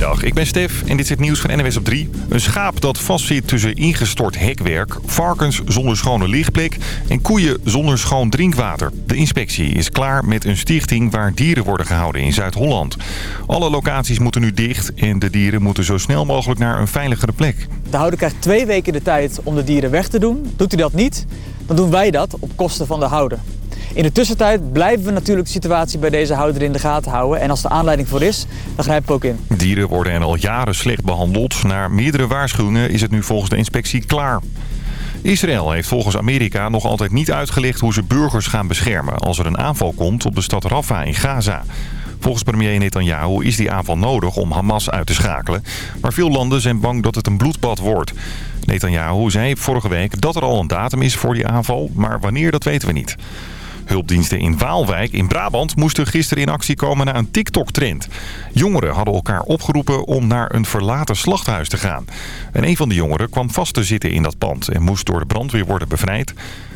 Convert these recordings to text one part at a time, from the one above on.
Goedemiddag, ik ben Stef en dit is het nieuws van NWS op 3. Een schaap dat vastzit tussen ingestort hekwerk, varkens zonder schone lichtplek en koeien zonder schoon drinkwater. De inspectie is klaar met een stichting waar dieren worden gehouden in Zuid-Holland. Alle locaties moeten nu dicht en de dieren moeten zo snel mogelijk naar een veiligere plek. De houder krijgt twee weken de tijd om de dieren weg te doen. Doet hij dat niet, dan doen wij dat op kosten van de houder. In de tussentijd blijven we natuurlijk de situatie bij deze houder in de gaten houden. En als er aanleiding voor is, dan grijpen we ook in. Dieren worden er al jaren slecht behandeld. Na meerdere waarschuwingen is het nu volgens de inspectie klaar. Israël heeft volgens Amerika nog altijd niet uitgelegd hoe ze burgers gaan beschermen... als er een aanval komt op de stad Rafah in Gaza. Volgens premier Netanyahu is die aanval nodig om Hamas uit te schakelen. Maar veel landen zijn bang dat het een bloedbad wordt. Netanyahu zei vorige week dat er al een datum is voor die aanval, maar wanneer dat weten we niet. Hulpdiensten in Waalwijk in Brabant moesten gisteren in actie komen na een TikTok-trend. Jongeren hadden elkaar opgeroepen om naar een verlaten slachthuis te gaan. En een van de jongeren kwam vast te zitten in dat pand en moest door de brandweer worden bevrijd.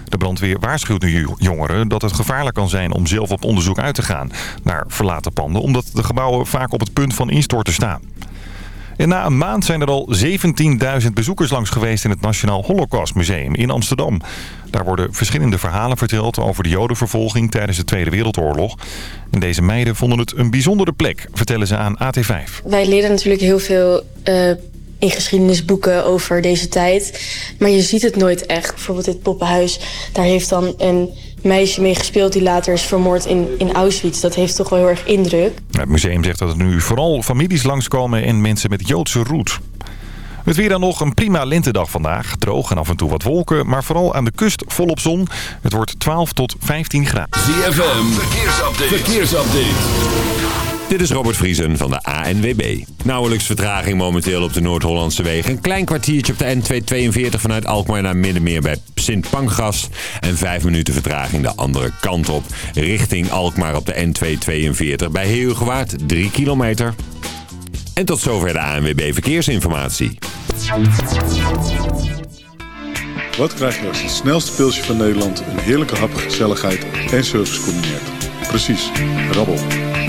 De brandweer waarschuwt jongeren dat het gevaarlijk kan zijn om zelf op onderzoek uit te gaan naar verlaten panden... omdat de gebouwen vaak op het punt van instorten staan. En na een maand zijn er al 17.000 bezoekers langs geweest in het Nationaal Holocaustmuseum in Amsterdam. Daar worden verschillende verhalen verteld over de jodenvervolging tijdens de Tweede Wereldoorlog. En deze meiden vonden het een bijzondere plek, vertellen ze aan AT5. Wij leren natuurlijk heel veel uh, in geschiedenisboeken over deze tijd. Maar je ziet het nooit echt. Bijvoorbeeld dit poppenhuis, daar heeft dan een meisje mee gespeeld die later is vermoord in, in Auschwitz. Dat heeft toch wel heel erg indruk. Het museum zegt dat er nu vooral families langskomen en mensen met Joodse roet. Het weer dan nog een prima lentedag vandaag. Droog en af en toe wat wolken, maar vooral aan de kust volop zon. Het wordt 12 tot 15 graden. ZFM, verkeersupdate. verkeersupdate. Dit is Robert Vriesen van de ANWB. Nauwelijks vertraging momenteel op de Noord-Hollandse wegen. Een klein kwartiertje op de N242 vanuit Alkmaar naar Middenmeer bij Sint Pancras. En vijf minuten vertraging de andere kant op. Richting Alkmaar op de N242 bij Heeugewaard 3 kilometer. En tot zover de ANWB Verkeersinformatie. Wat krijg je als het snelste pilsje van Nederland... een heerlijke hap, gezelligheid en service combineert? Precies, rabbel.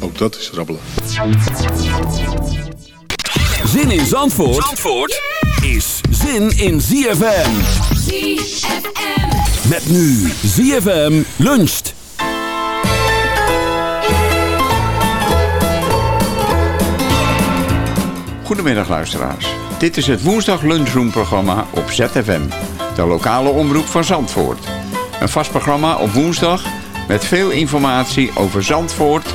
Ook dat is rabbelen. Zin in Zandvoort, Zandvoort is zin in ZFM. ZFM. Met nu ZFM luncht. Goedemiddag luisteraars. Dit is het woensdag lunchroom programma op ZFM. De lokale omroep van Zandvoort. Een vast programma op woensdag met veel informatie over Zandvoort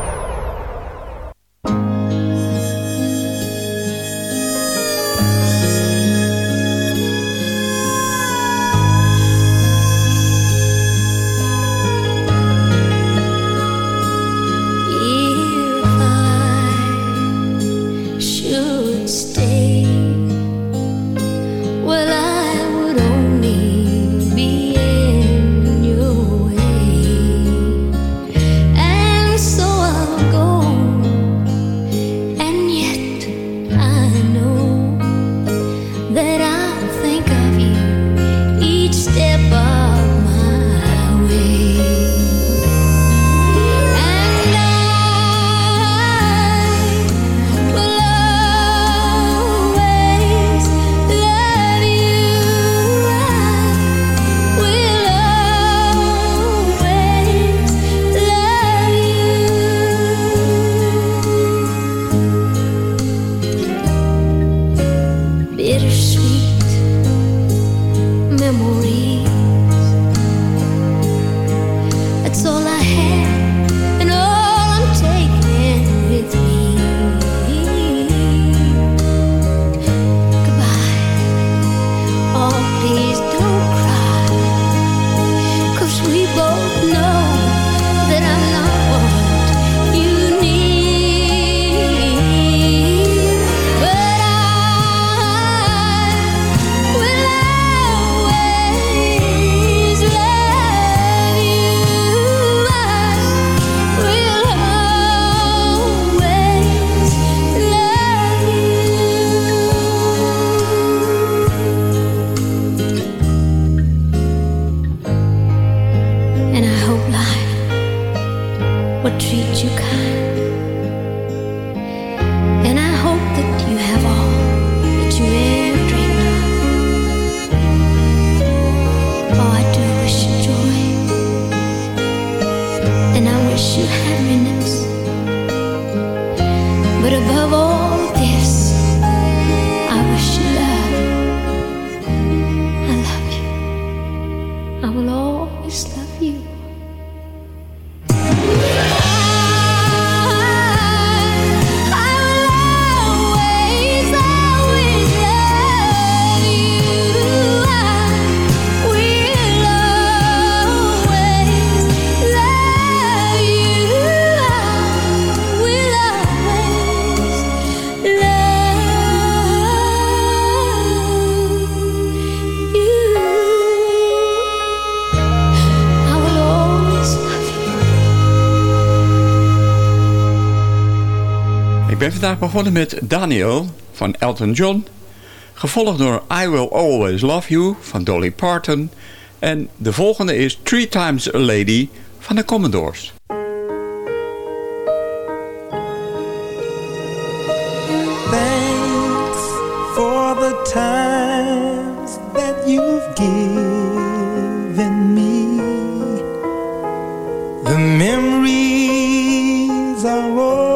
vandaag begonnen met Daniel van Elton John... gevolgd door I Will Always Love You van Dolly Parton... en de volgende is Three Times a Lady van de Commodores. Thanks for the times that you've given me The memories are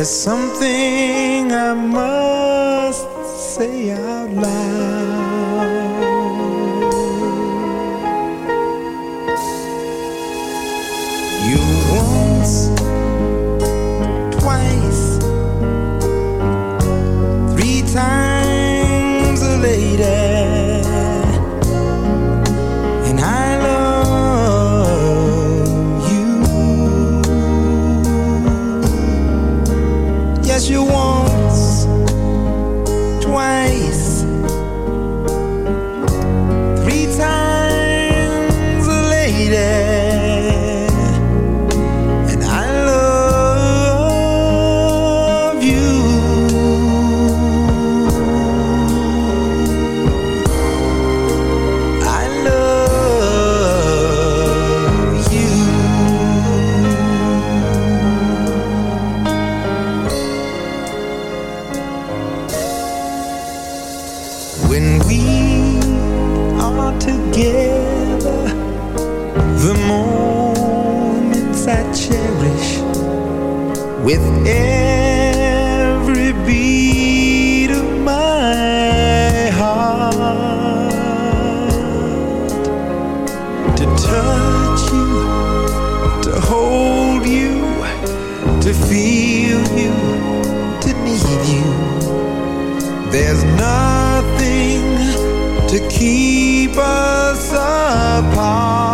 There's something I must There's nothing to keep us apart.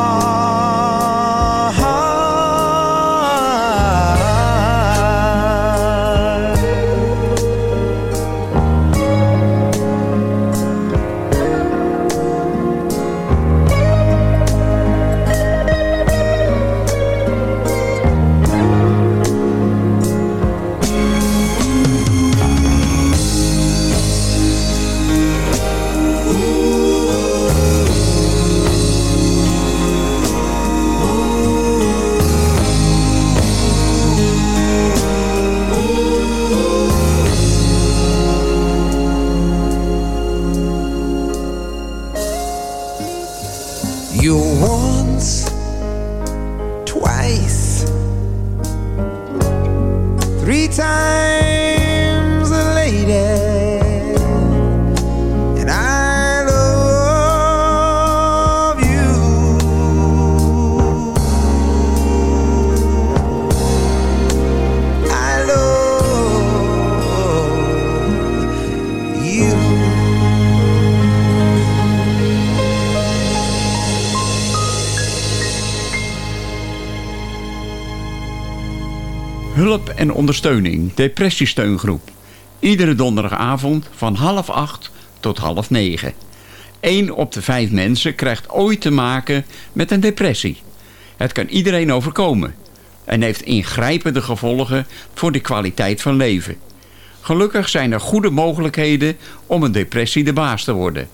En ondersteuning, depressiesteungroep. Iedere donderdagavond van half acht tot half negen. Eén op de vijf mensen krijgt ooit te maken met een depressie. Het kan iedereen overkomen en heeft ingrijpende gevolgen voor de kwaliteit van leven. Gelukkig zijn er goede mogelijkheden om een depressie de baas te worden.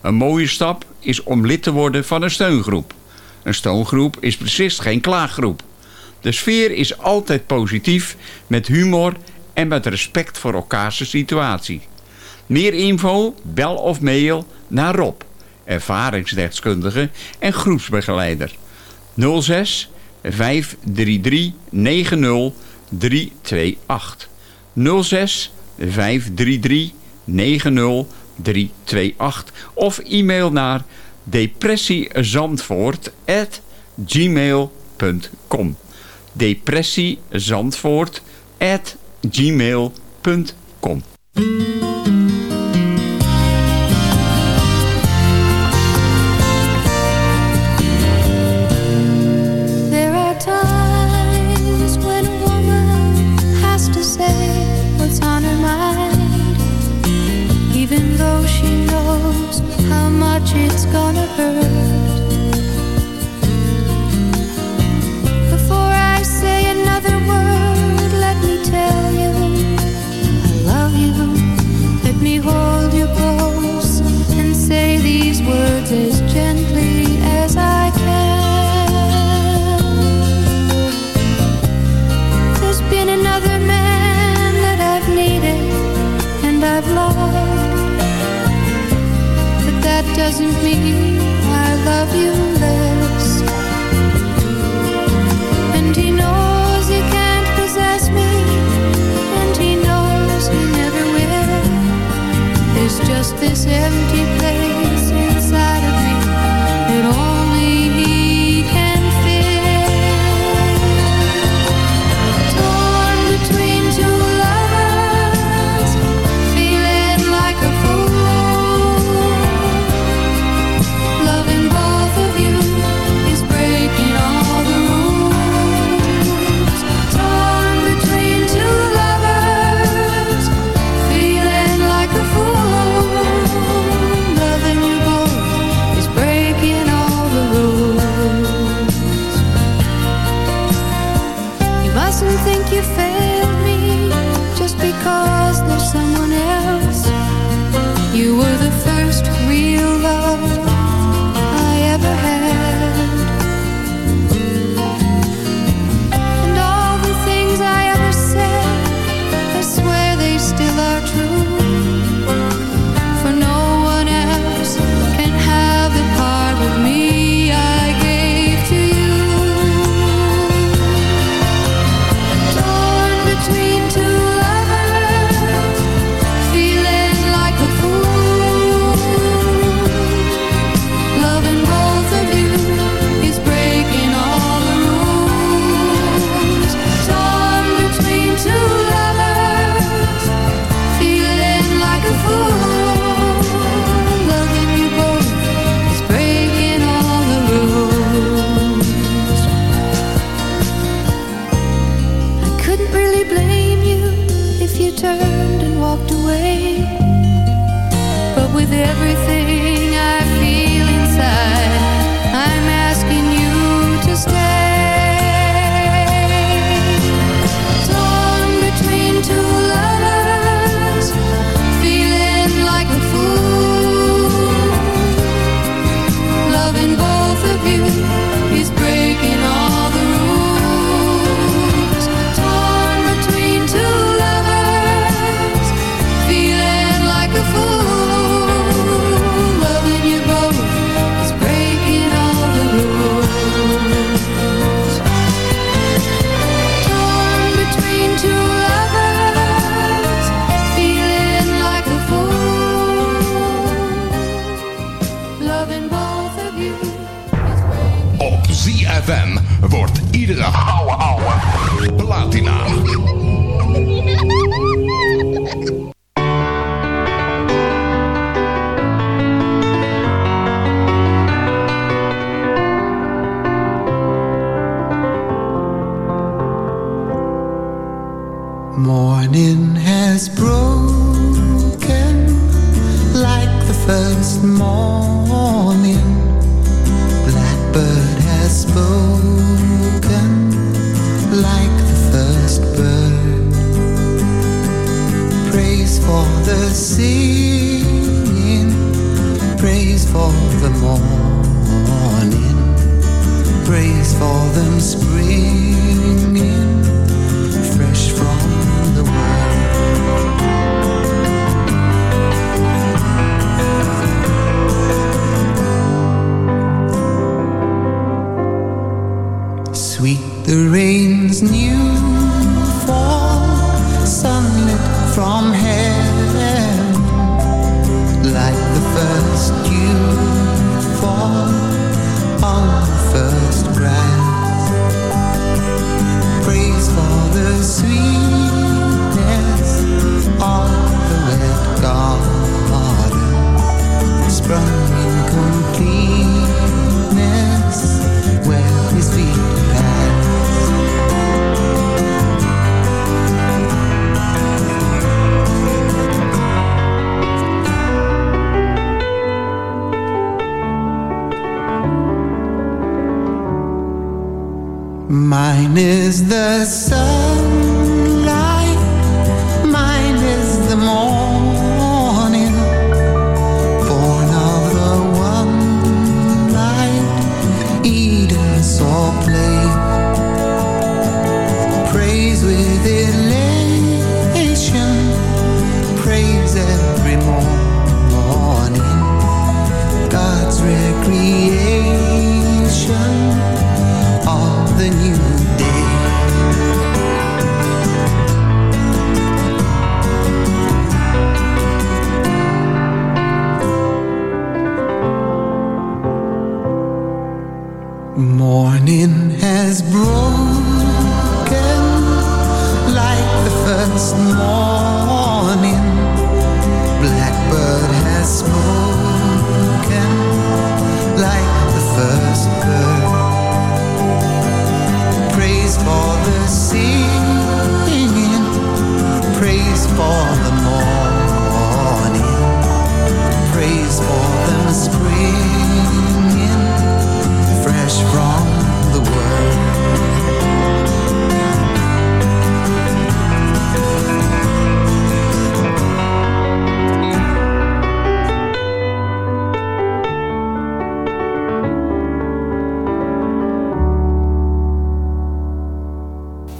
Een mooie stap is om lid te worden van een steungroep. Een steungroep is precies geen klaaggroep. De sfeer is altijd positief, met humor en met respect voor elkaars situatie. Meer info, bel of mail naar Rob, ervaringsdeskundige en groepsbegeleider. 06 533 90 328. 06 533 90 328 of e-mail naar depressiezandvoort@gmail.com depressiezandvoort@gmail.com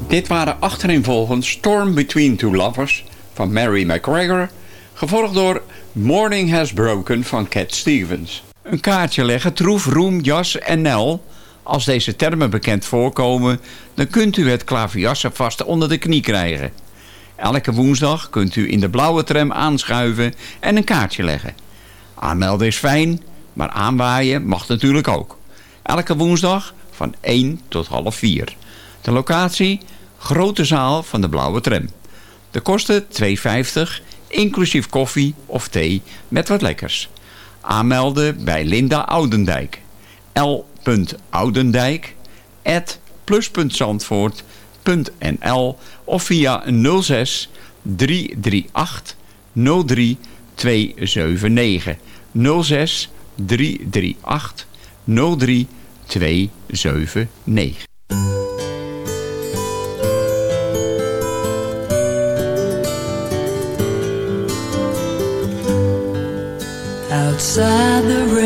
Dit waren achtereenvolgens Storm Between Two Lovers van Mary McGregor, gevolgd door Morning Has Broken van Cat Stevens. Een kaartje leggen, troef, roem, jas en nel. Als deze termen bekend voorkomen, dan kunt u het klaverjassen vast onder de knie krijgen. Elke woensdag kunt u in de blauwe tram aanschuiven en een kaartje leggen. Aanmelden is fijn, maar aanwaaien mag natuurlijk ook. Elke woensdag van 1 tot half 4. De locatie, grote zaal van de blauwe tram. De kosten 2,50, inclusief koffie of thee met wat lekkers. Aanmelden bij Linda Oudendijk. l.oudendijk at plus.zandvoort.nl of via 06 338 03 279 06 338 03 inside the rain.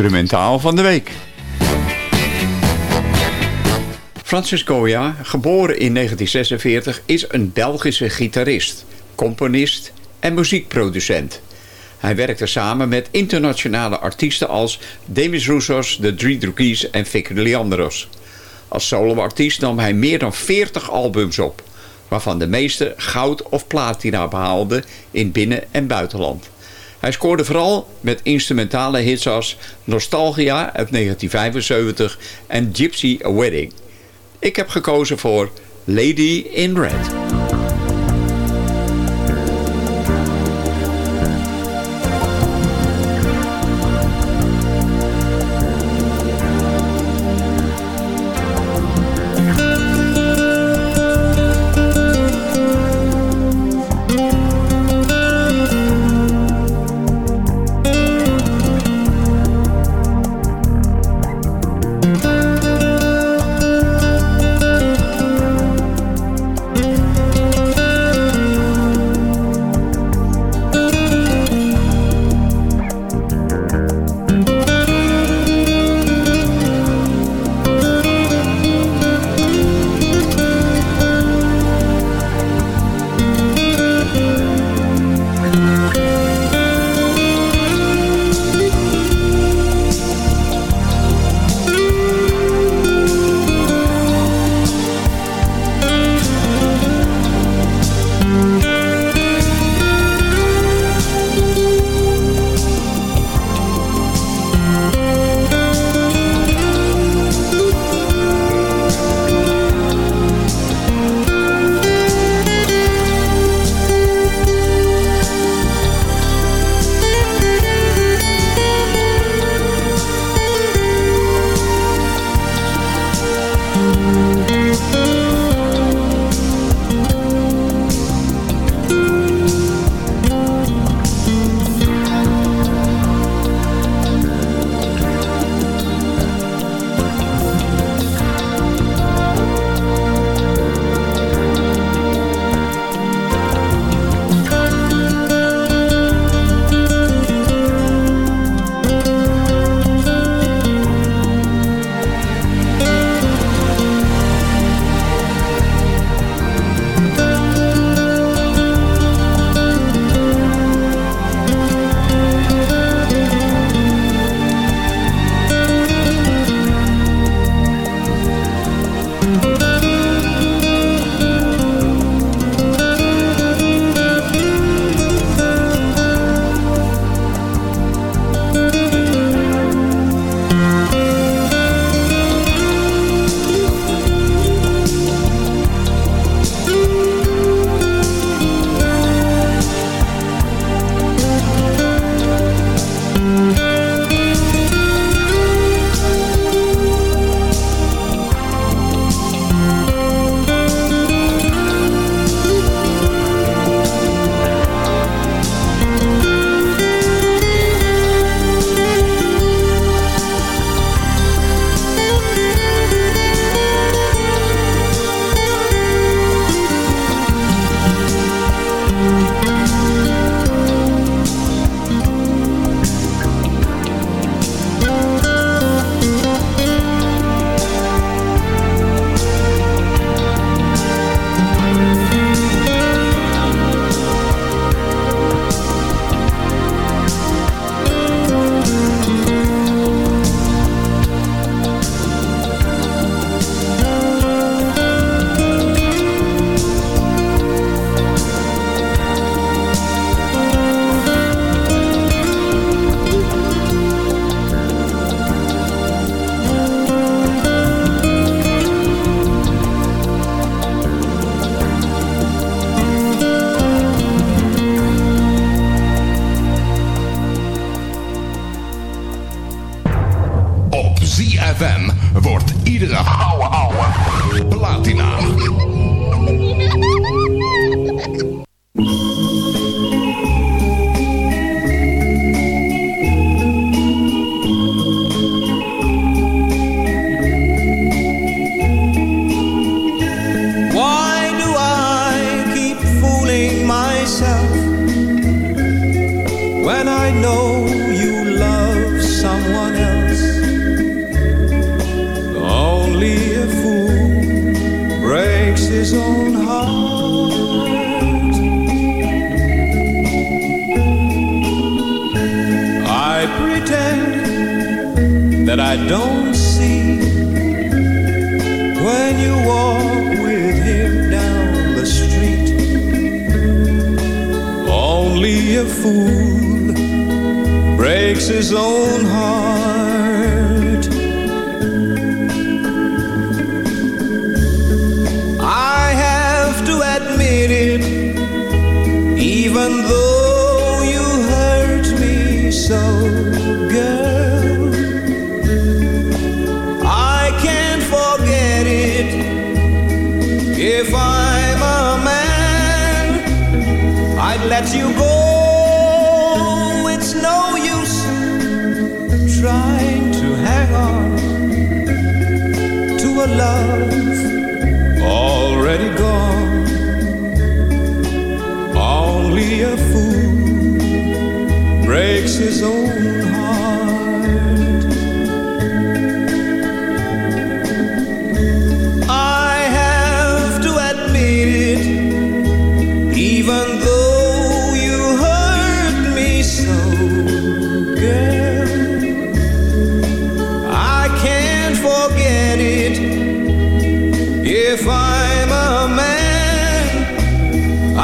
Instrumentaal van de week. Francis Goya, geboren in 1946, is een Belgische gitarist, componist en muziekproducent. Hij werkte samen met internationale artiesten als Demis Roussos, de Drie Drugis en Vic Leandros. Als soloartiest nam hij meer dan 40 albums op, waarvan de meeste goud of platina behaalden in binnen- en buitenland. Hij scoorde vooral met instrumentale hits als Nostalgia uit 1975 en Gypsy Wedding. Ik heb gekozen voor Lady in Red.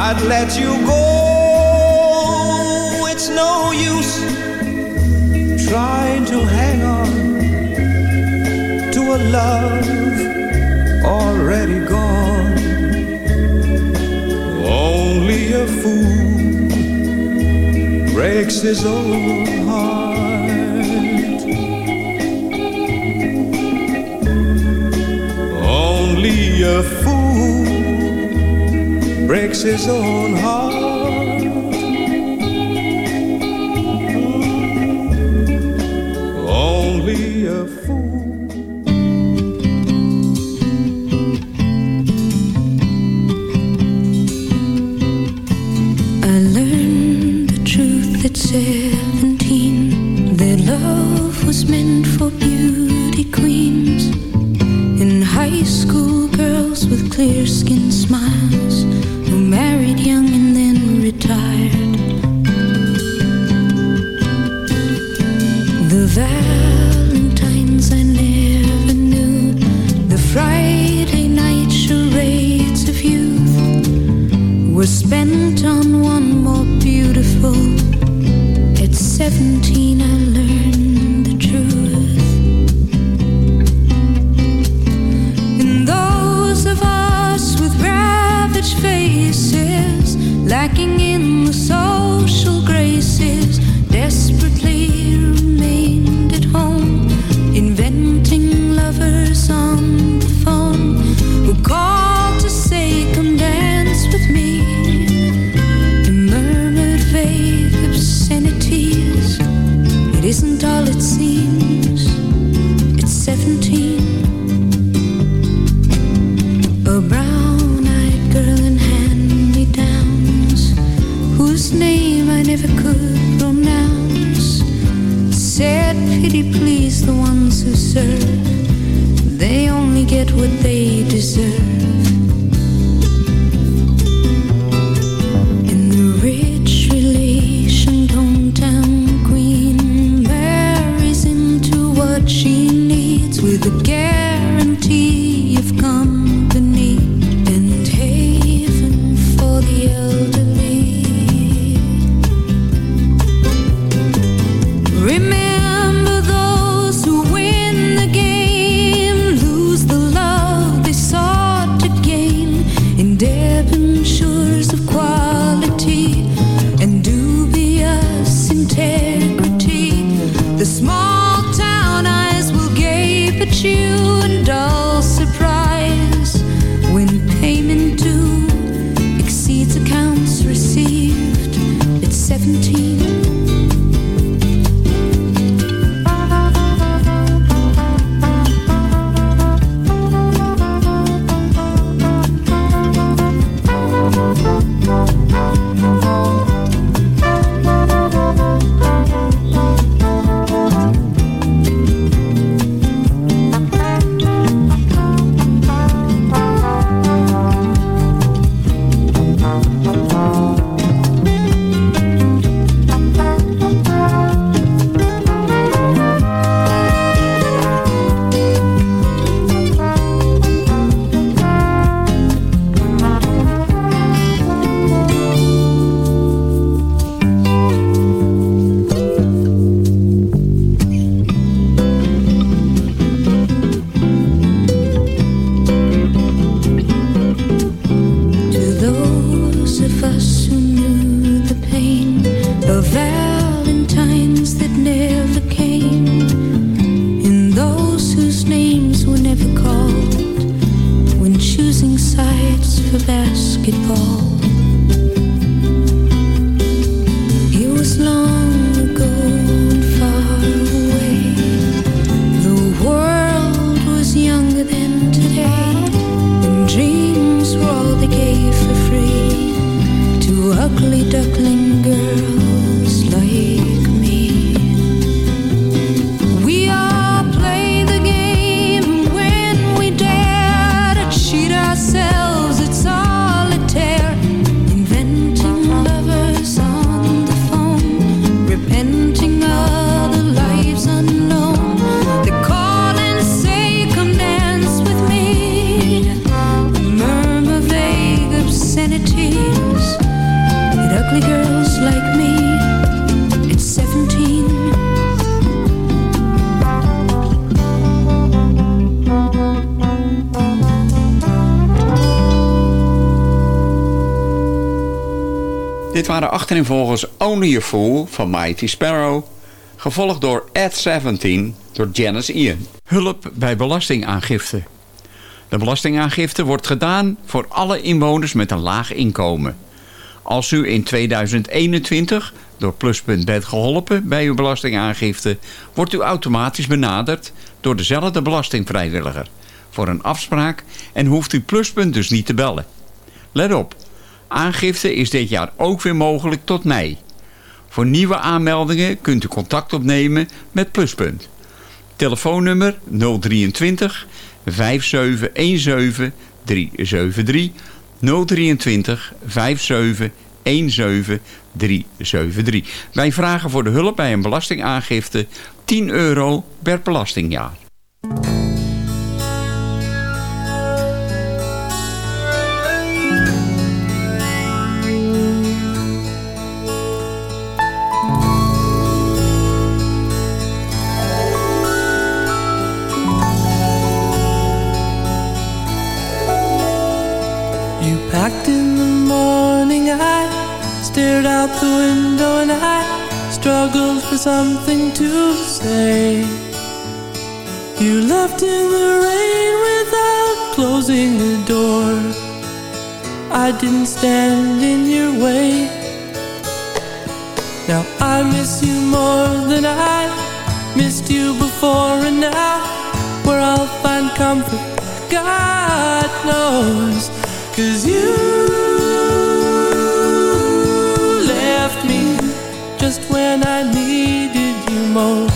I'd let you go. It's no use trying to hang on to a love already gone. Only a fool breaks his own heart. Only a fool breaks his own heart. spent on Pity please the ones who serve. They only get what they deserve. Waren achtereenvolgens Only a Fool van Mighty Sparrow, gevolgd door At 17 door Janice Ian. Hulp bij belastingaangifte. De belastingaangifte wordt gedaan voor alle inwoners met een laag inkomen. Als u in 2021 door Pluspunt bent geholpen bij uw belastingaangifte, wordt u automatisch benaderd door dezelfde belastingvrijwilliger voor een afspraak en hoeft u Pluspunt dus niet te bellen. Let op, aangifte is dit jaar ook weer mogelijk tot mei. Voor nieuwe aanmeldingen kunt u contact opnemen met Pluspunt. Telefoonnummer 023 5717 373 023 5717 373. Wij vragen voor de hulp bij een belastingaangifte 10 euro per belastingjaar. Left in the rain without closing the door. I didn't stand in your way. Now I miss you more than I missed you before, and now where I'll find comfort, God knows. Cause you left me just when I needed you most.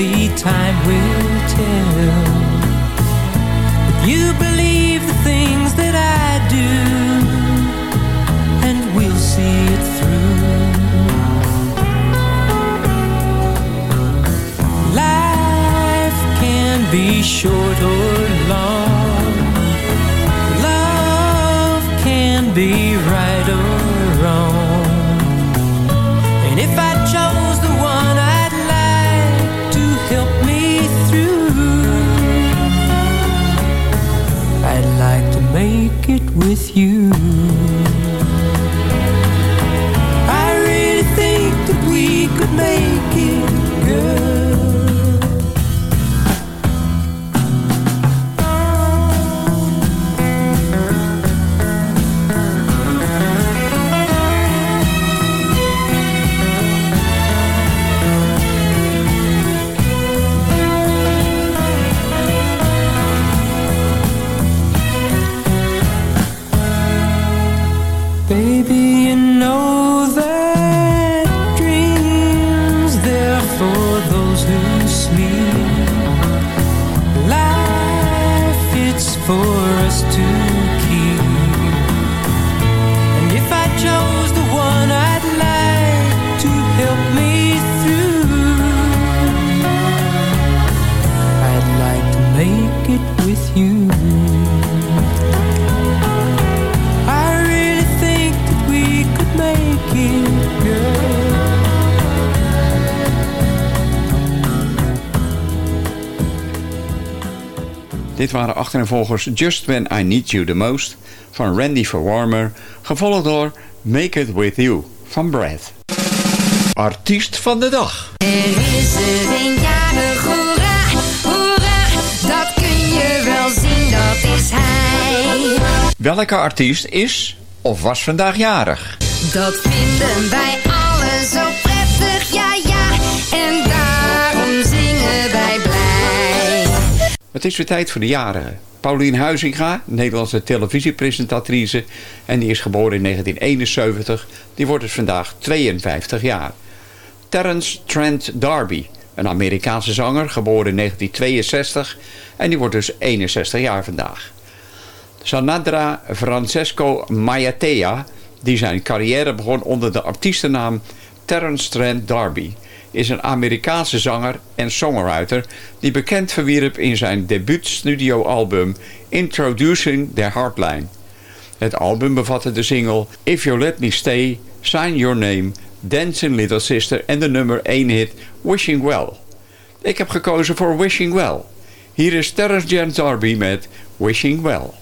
Only time will tell. You believe the things that I do, and we'll see it through. Life can be short or long. Love can be with you. Dit waren achtereenvolgens Just When I Need You The Most van Randy Verwarmer, gevolgd door Make It With You van Brad. Artiest van de dag. Er is er een jarig, hoera, hoera, dat kun je wel zien, dat is hij. Welke artiest is of was vandaag jarig? Dat vinden wij Het is weer tijd voor de jarigen. Paulien Huizinga, Nederlandse televisiepresentatrice. En die is geboren in 1971. Die wordt dus vandaag 52 jaar. Terence Trent D'Arby, een Amerikaanse zanger, geboren in 1962. En die wordt dus 61 jaar vandaag. Sanadra Francesco Maiatea, die zijn carrière begon onder de artiestennaam Terence Trent D'Arby, is een Amerikaanse zanger en songwriter die bekend verwierp in zijn debuutstudioalbum Introducing the Heartline. Het album bevatte de single If You Let Me Stay, Sign Your Name, Dancing Little Sister en de nummer 1 hit Wishing Well. Ik heb gekozen voor Wishing Well. Hier is Terence Trent D'Arby met Wishing Well.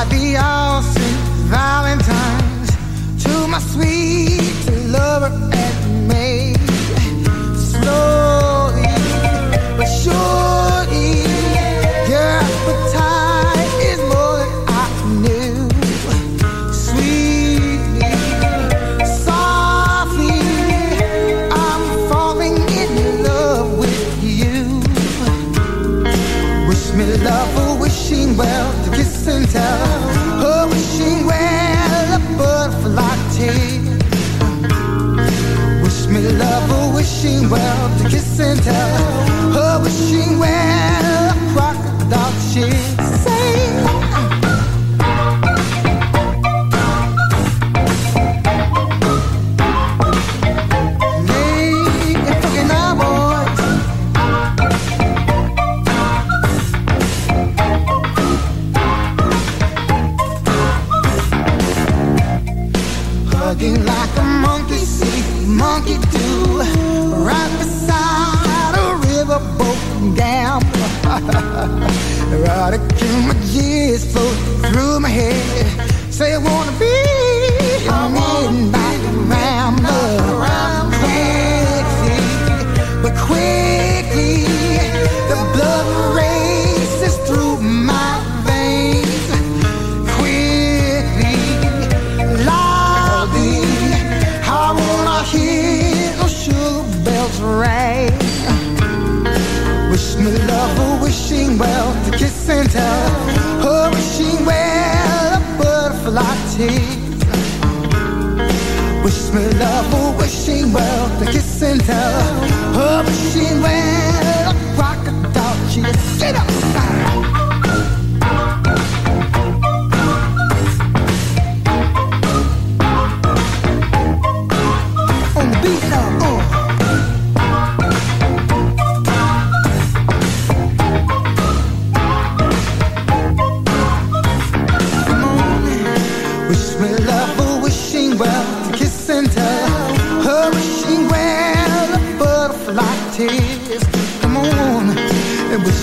By the Austin Valentine's. To my sweet lover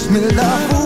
me love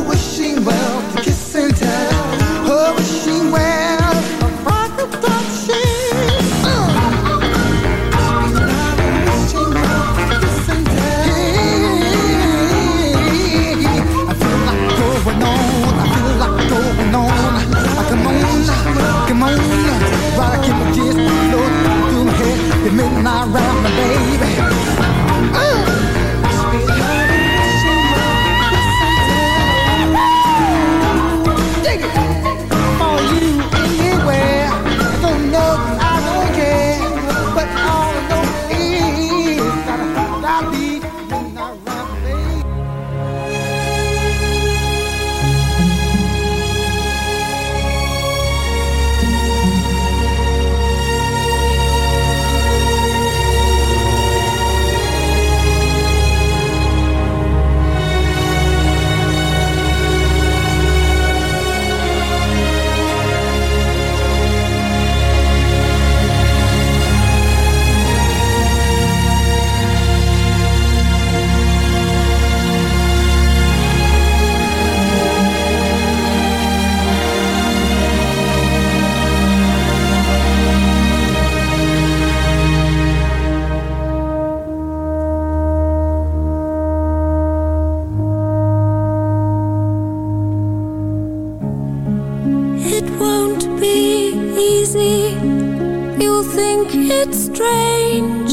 You'll think it's strange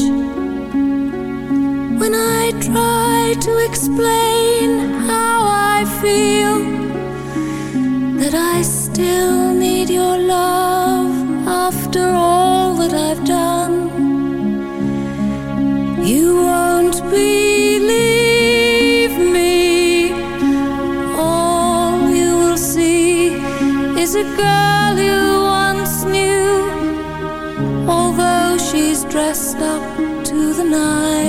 When I try to explain how I feel That I still need your love After all that I've done. You won't believe a girl stop to the night.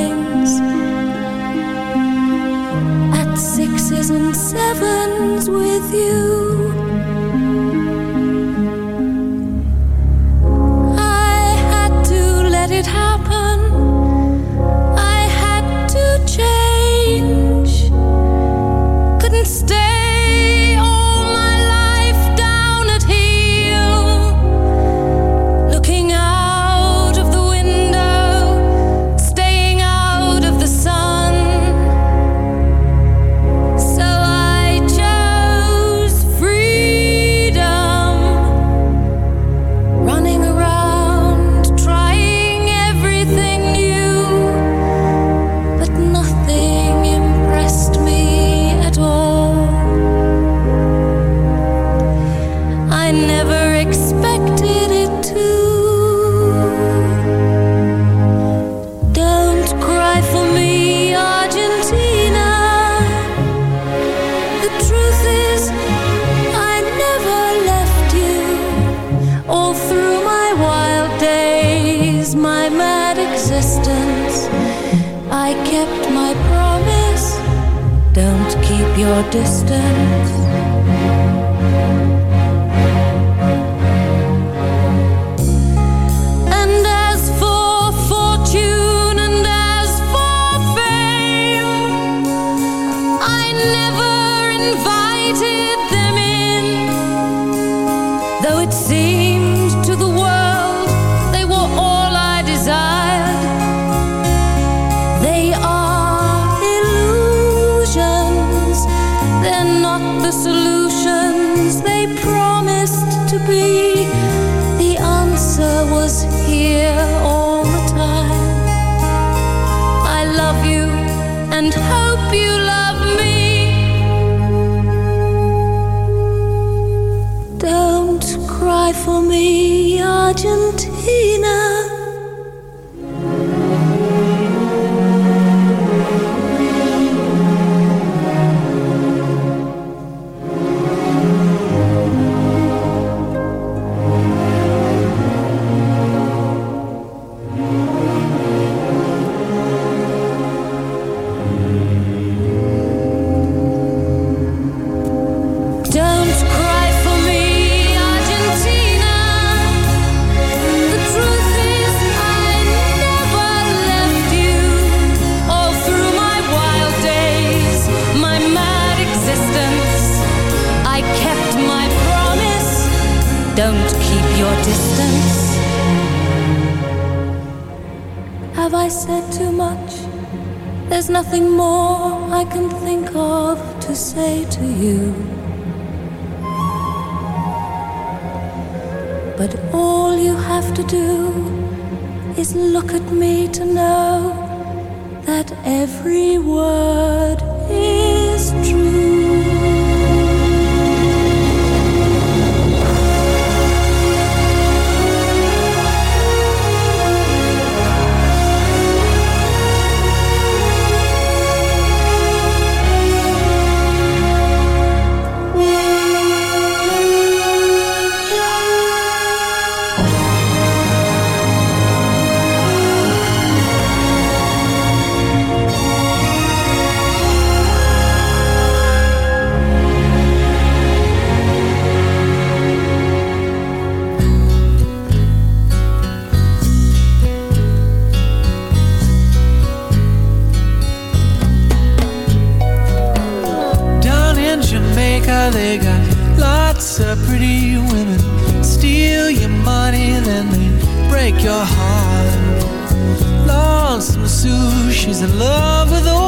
Don't keep your distance. Nothing more I can think of to say to you. But all you have to do is look at me to know that every word is true. Of pretty women. Steal your money, then they break your heart. Lonesome Sue, she's in love with old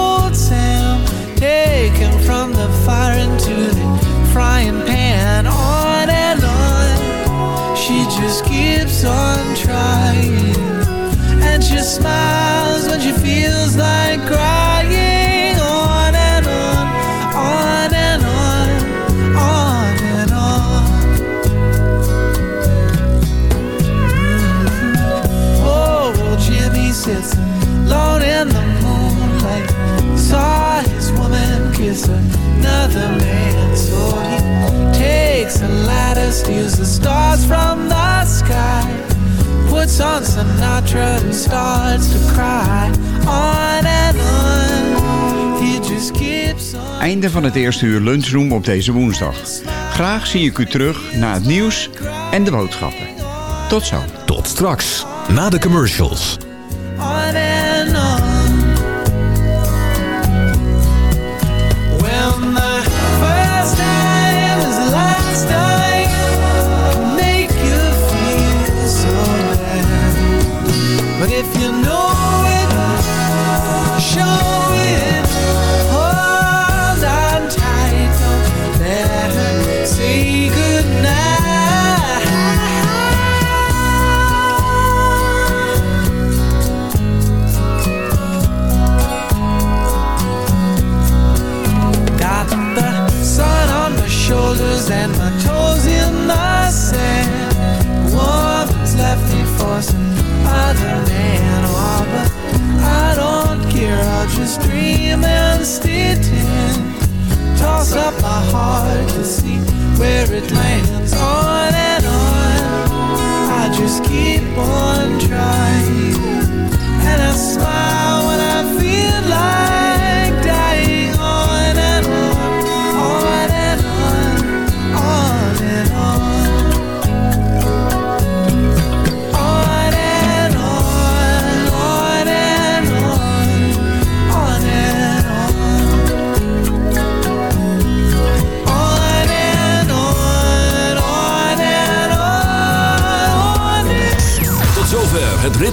stars from the sky puts on Sinatra and starts to cry. On and on, he just keeps on. Einde van het eerste uur lunchroom op deze woensdag. Graag zie ik u terug na het nieuws en de boodschappen. Tot zo. Tot straks, na de commercials. Where it lands.